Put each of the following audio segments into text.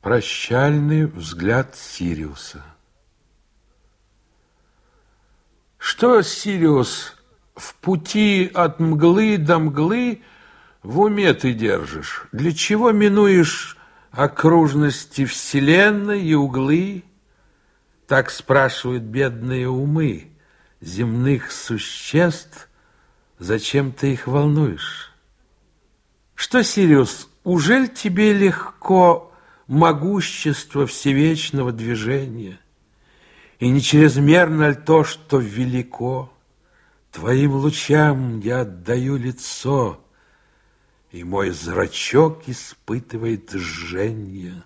Прощальный взгляд Сириуса. Что, Сириус, в пути от мглы до мглы в уме ты держишь? Для чего минуешь окружности вселенной и углы? Так спрашивают бедные умы земных существ, зачем ты их волнуешь? Что, Сириус, ужель тебе легко могущество всевечного движения? И не чрезмерно ли то, что велико? Твоим лучам я отдаю лицо, И мой зрачок испытывает жжение.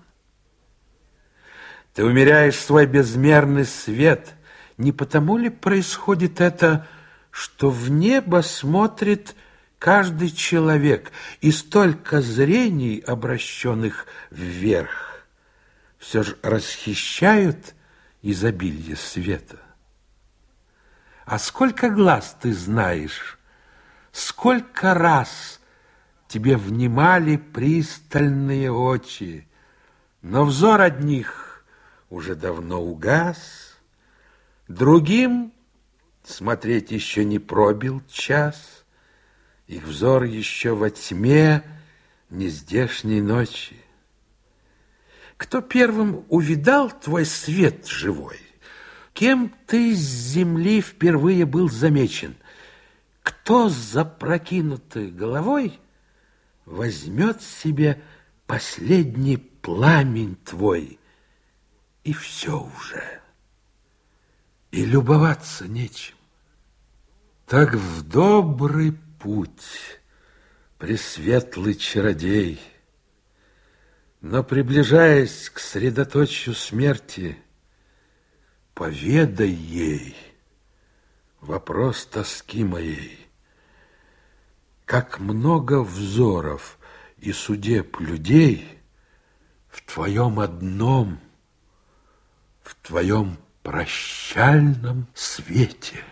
Ты умеряешь свой безмерный свет. Не потому ли происходит это, что в небо смотрит каждый человек, и столько зрений, обращенных вверх, все же расхищают изобилие света? А сколько глаз ты знаешь, сколько раз тебе внимали пристальные очи, но взор одних уже давно угас, Другим смотреть еще не пробил час, Их взор еще во тьме нездешней ночи. Кто первым увидал твой свет живой? Кем ты с земли впервые был замечен? Кто с запрокинутой головой Возьмет себе последний пламень твой — и все уже. И любоваться нечем. Так в добрый путь, пресветлый чародей, но, приближаясь к средоточию смерти, поведай ей вопрос тоски моей. Как много взоров и судеб людей в твоем одном – в твоем прощальном свете.